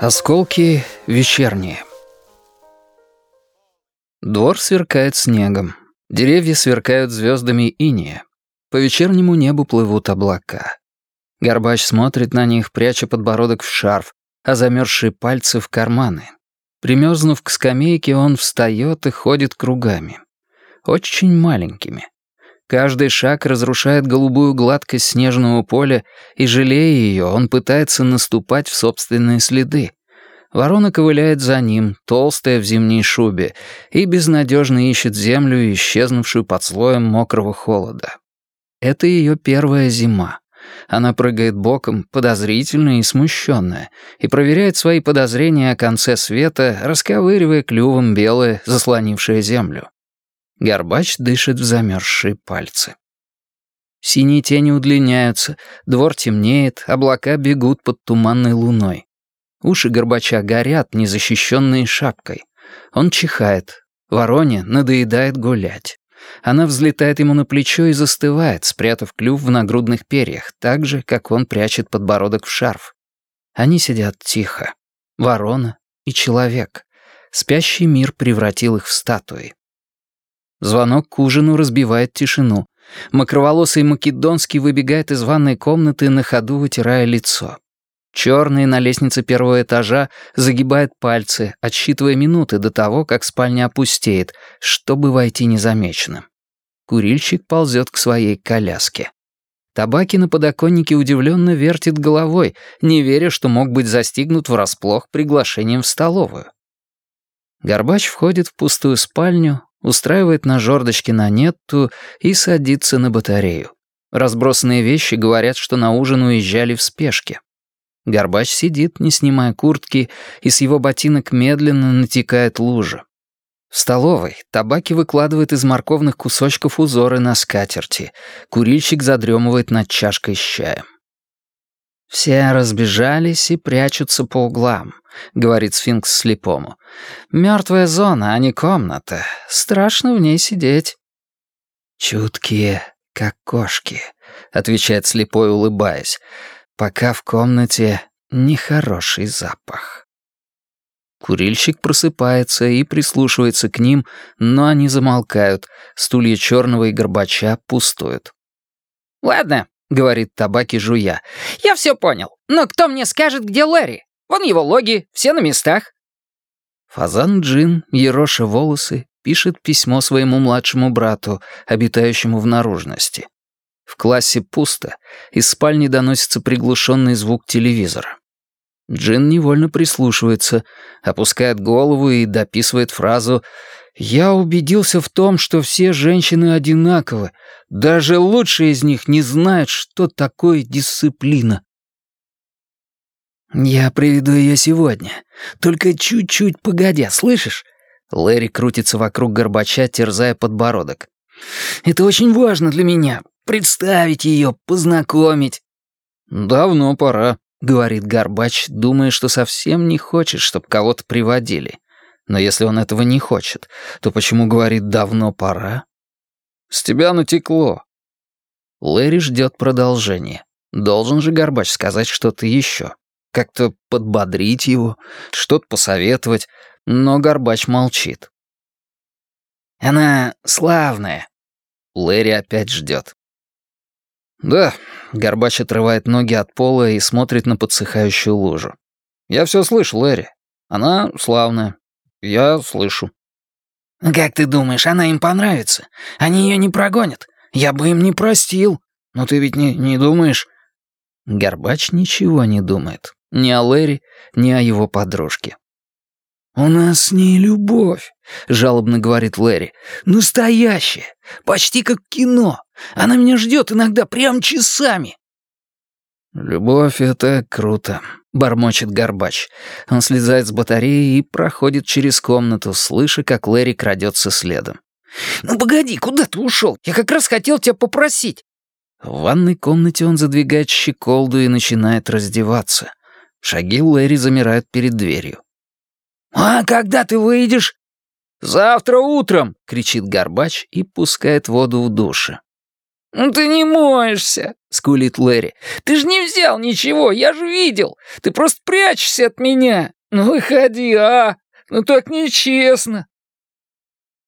Осколки вечерние. Двор сверкает снегом. Деревья сверкают звездами иния. По вечернему небу плывут облака. Горбач смотрит на них, пряча подбородок в шарф, а замерзшие пальцы в карманы. Примерзнув к скамейке, он встает и ходит кругами. Очень маленькими. Каждый шаг разрушает голубую гладкость снежного поля, и, жалея ее, он пытается наступать в собственные следы. Ворона ковыляет за ним, толстая в зимней шубе, и безнадежно ищет землю, исчезнувшую под слоем мокрого холода. Это ее первая зима. Она прыгает боком, подозрительная и смущенная, и проверяет свои подозрения о конце света, расковыривая клювом белое, заслонившее землю. Горбач дышит в замерзшие пальцы. Синие тени удлиняются, двор темнеет, облака бегут под туманной луной. Уши Горбача горят, незащищенные шапкой. Он чихает. Вороне надоедает гулять. Она взлетает ему на плечо и застывает, спрятав клюв в нагрудных перьях, так же, как он прячет подбородок в шарф. Они сидят тихо. Ворона и человек. Спящий мир превратил их в статуи. Звонок к ужину разбивает тишину. Макроволосый Македонский выбегает из ванной комнаты, на ходу вытирая лицо. Черный на лестнице первого этажа загибает пальцы, отсчитывая минуты до того, как спальня опустеет, чтобы войти незамеченным. Курильщик ползет к своей коляске. Табаки на подоконнике удивленно вертит головой, не веря, что мог быть застигнут врасплох приглашением в столовую. Горбач входит в пустую спальню, устраивает на жердочке на нетту и садится на батарею. Разбросанные вещи говорят, что на ужин уезжали в спешке. Горбач сидит, не снимая куртки, и с его ботинок медленно натекает лужа. В столовой табаки выкладывает из морковных кусочков узоры на скатерти. Курильщик задремывает над чашкой с чаем. «Все разбежались и прячутся по углам», — говорит сфинкс слепому. «Мертвая зона, а не комната. Страшно в ней сидеть». «Чуткие, как кошки», — отвечает слепой, улыбаясь пока в комнате нехороший запах. Курильщик просыпается и прислушивается к ним, но они замолкают, стулья черного и горбача пустуют. «Ладно», — говорит табаки жуя, — «я все понял. Но кто мне скажет, где Лэри? Вон его логи, все на местах». Фазан Джин, ероша волосы, пишет письмо своему младшему брату, обитающему в наружности. В классе пусто, из спальни доносится приглушенный звук телевизора. Джин невольно прислушивается, опускает голову и дописывает фразу «Я убедился в том, что все женщины одинаковы. Даже лучшие из них не знают, что такое дисциплина». «Я приведу ее сегодня. Только чуть-чуть погодя, слышишь?» Лэри крутится вокруг Горбача, терзая подбородок. «Это очень важно для меня. Представить ее, познакомить». «Давно пора», — говорит Горбач, думая, что совсем не хочет, чтобы кого-то приводили. Но если он этого не хочет, то почему говорит «давно пора»? «С тебя натекло». Лэри ждет продолжения. Должен же Горбач сказать что-то еще. Как-то подбодрить его, что-то посоветовать, но Горбач молчит. «Она славная». Лэри опять ждет. «Да», — Горбач отрывает ноги от пола и смотрит на подсыхающую лужу. «Я все слышу, Лэри. Она славная. Я слышу». «Как ты думаешь, она им понравится? Они ее не прогонят. Я бы им не простил. Но ты ведь не, не думаешь...» Горбач ничего не думает. Ни о Лэри, ни о его подружке. «У нас с ней любовь», — жалобно говорит Лэри. «Настоящая. Почти как кино. Она меня ждет иногда прям часами». «Любовь — это круто», — бормочет Горбач. Он слезает с батареи и проходит через комнату, слыша, как Лэри крадется следом. «Ну погоди, куда ты ушел? Я как раз хотел тебя попросить». В ванной комнате он задвигает щеколду и начинает раздеваться. Шаги Лэри замирают перед дверью. «А когда ты выйдешь?» «Завтра утром!» — кричит Горбач и пускает воду в душе. «Ну ты не моешься», — скулит Лэри. «Ты же не взял ничего, я же видел. Ты просто прячешься от меня. Ну выходи, а? Ну так нечестно».